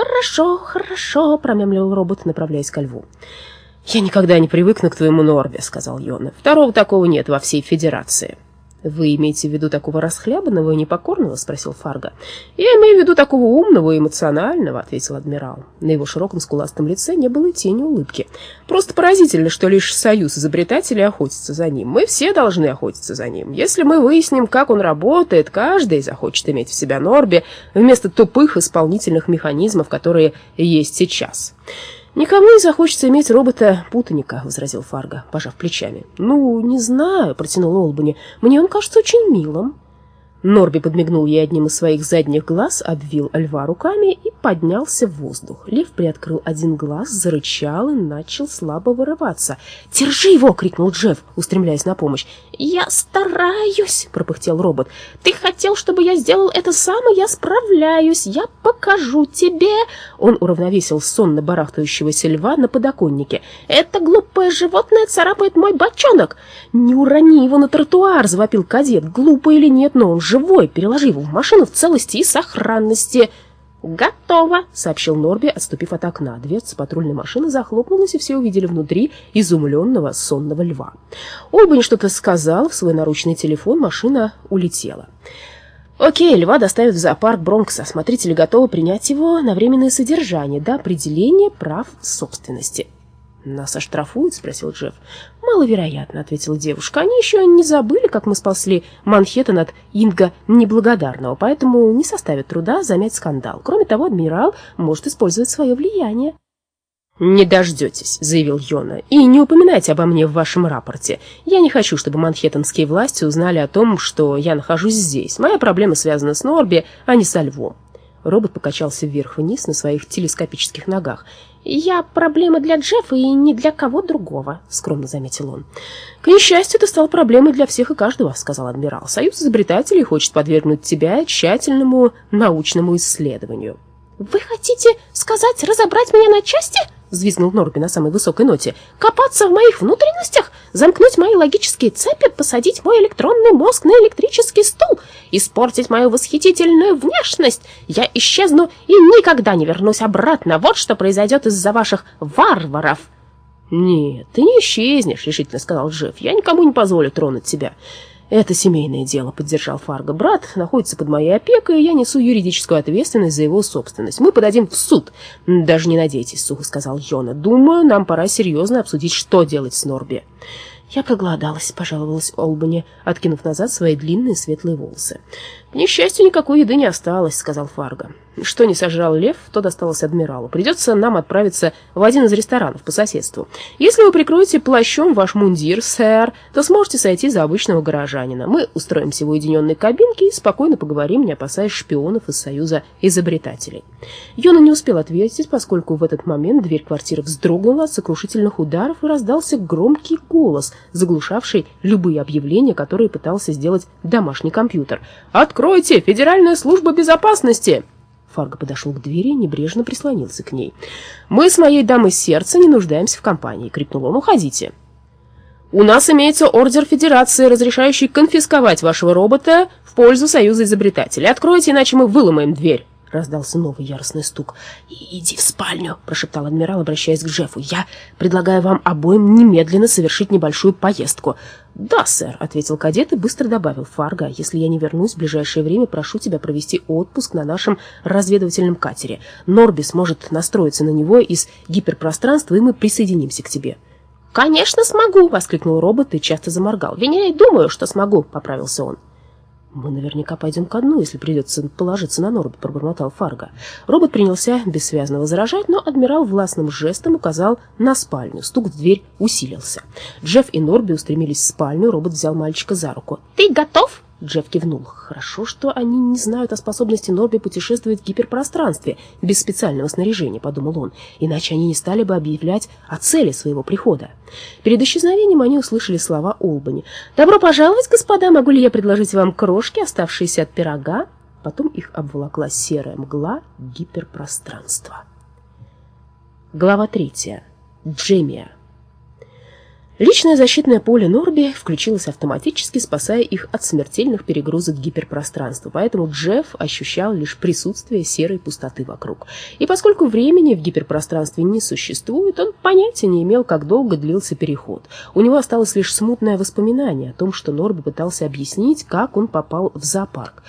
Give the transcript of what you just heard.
«Хорошо, хорошо», — промямлил робот, направляясь ко льву. «Я никогда не привыкну к твоему Норбе», — сказал Йона. «Второго такого нет во всей Федерации». «Вы имеете в виду такого расхлябанного и непокорного?» — спросил Фарго. «Я имею в виду такого умного и эмоционального», — ответил адмирал. На его широком скуластом лице не было и тени улыбки. «Просто поразительно, что лишь союз изобретателей охотится за ним. Мы все должны охотиться за ним. Если мы выясним, как он работает, каждый захочет иметь в себя Норби вместо тупых исполнительных механизмов, которые есть сейчас». «Никому не захочется иметь робота-путаника», — возразил Фарго, пожав плечами. «Ну, не знаю», — протянул Олбани. «Мне он кажется очень милым». Норби подмигнул ей одним из своих задних глаз, обвил льва руками и поднялся в воздух. Лев приоткрыл один глаз, зарычал и начал слабо вырываться. «Держи его!» — крикнул Джефф, устремляясь на помощь. «Я стараюсь!» — пропыхтел робот. «Ты хотел, чтобы я сделал это сам, и я справляюсь! Я покажу тебе!» Он уравновесил сонно барахтающегося льва на подоконнике. «Это глупое животное царапает мой бочонок!» «Не урони его на тротуар!» — завопил кадет. «Глупо или нет, но он живой! Переложи его в машину в целости и сохранности!» «Готово!» — сообщил Норби, отступив от окна. Дверца патрульной машины захлопнулась, и все увидели внутри изумленного сонного льва. Олбани что-то сказал в свой наручный телефон, машина улетела. «Окей, льва доставят в зоопарк Бронкса. Смотрители готовы принять его на временное содержание до определения прав собственности». «Нас оштрафуют?» — спросил Джефф. «Маловероятно», — ответила девушка. «Они еще не забыли, как мы спасли Манхэттен от Инга Неблагодарного, поэтому не составит труда замять скандал. Кроме того, адмирал может использовать свое влияние». «Не дождетесь», — заявил Йона, — «и не упоминайте обо мне в вашем рапорте. Я не хочу, чтобы манхэттенские власти узнали о том, что я нахожусь здесь. Моя проблема связана с Норби, а не со львом». Робот покачался вверх-вниз на своих телескопических ногах. «Я проблема для Джеффа и не для кого другого», — скромно заметил он. «К несчастью, это стало проблемой для всех и каждого», — сказал адмирал. «Союз изобретателей хочет подвергнуть тебя тщательному научному исследованию». «Вы хотите сказать разобрать меня на части?» — взвизгнул Норби на самой высокой ноте. «Копаться в моих внутренностях? Замкнуть мои логические цепи? Посадить мой электронный мозг на электрический стул? Испортить мою восхитительную внешность? Я исчезну и никогда не вернусь обратно. Вот что произойдет из-за ваших варваров!» «Нет, ты не исчезнешь», — решительно сказал Джефф. «Я никому не позволю тронуть тебя. «Это семейное дело», — поддержал Фарго. «Брат находится под моей опекой, и я несу юридическую ответственность за его собственность. Мы подадим в суд». «Даже не надейтесь», — сухо сказал Йона. «Думаю, нам пора серьезно обсудить, что делать с Норби». «Я проголодалась», — пожаловалась Олбани, откинув назад свои длинные светлые волосы. «К несчастью, никакой еды не осталось», — сказал Фарго. Что не сожрал лев, то досталось адмиралу. Придется нам отправиться в один из ресторанов по соседству. Если вы прикроете плащом ваш мундир, сэр, то сможете сойти за обычного горожанина. Мы устроимся в уединенной кабинке и спокойно поговорим, не опасаясь шпионов из Союза изобретателей. Йона не успел ответить, поскольку в этот момент дверь квартиры вздрогнула от сокрушительных ударов и раздался громкий голос, заглушавший любые объявления, которые пытался сделать домашний компьютер. «Откройте! Федеральная служба безопасности!» Фарго подошел к двери и небрежно прислонился к ней. «Мы с моей дамой сердца не нуждаемся в компании!» — крикнул он. «Уходите!» «У нас имеется ордер Федерации, разрешающий конфисковать вашего робота в пользу Союза изобретателей. Откройте, иначе мы выломаем дверь!» Раздался новый яростный стук. «Иди в спальню», — прошептал адмирал, обращаясь к Джеффу. «Я предлагаю вам обоим немедленно совершить небольшую поездку». «Да, сэр», — ответил кадет и быстро добавил. «Фарго, если я не вернусь в ближайшее время, прошу тебя провести отпуск на нашем разведывательном катере. Норби сможет настроиться на него из гиперпространства, и мы присоединимся к тебе». «Конечно смогу!» — воскликнул робот и часто заморгал. «Вернее, думаю, что смогу», — поправился он. «Мы наверняка пойдем ко дну, если придется положиться на Норби», — пробормотал Фарго. Робот принялся бессвязно возражать, но адмирал властным жестом указал на спальню. Стук в дверь усилился. Джефф и Норби устремились в спальню, робот взял мальчика за руку. «Ты готов?» Джефф кивнул. «Хорошо, что они не знают о способности Норби путешествовать в гиперпространстве без специального снаряжения», — подумал он, «иначе они не стали бы объявлять о цели своего прихода». Перед исчезновением они услышали слова Олбани. «Добро пожаловать, господа! Могу ли я предложить вам крошки, оставшиеся от пирога?» Потом их обволокла серая мгла гиперпространства. Глава третья. Джемия. Личное защитное поле Норби включилось автоматически, спасая их от смертельных перегрузок гиперпространства, поэтому Джефф ощущал лишь присутствие серой пустоты вокруг. И поскольку времени в гиперпространстве не существует, он понятия не имел, как долго длился переход. У него осталось лишь смутное воспоминание о том, что Норби пытался объяснить, как он попал в зоопарк.